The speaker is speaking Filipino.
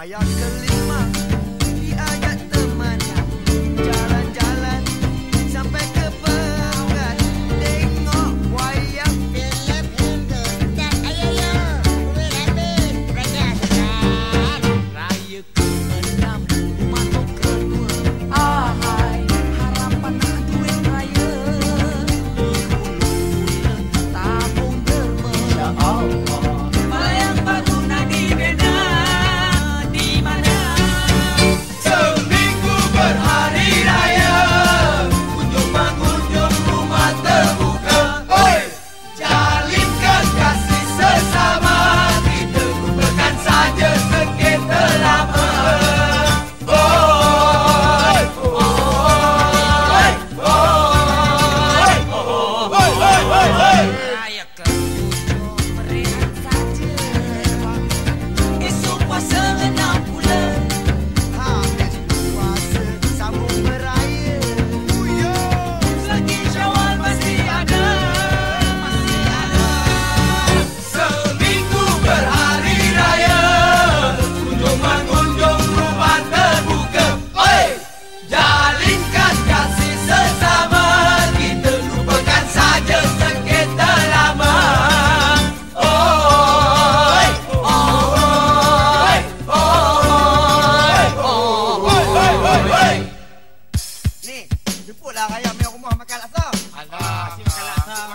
I am Ini, jemput lah ayam yang rumah makan laksa. Alah, si makan laksa. Ah,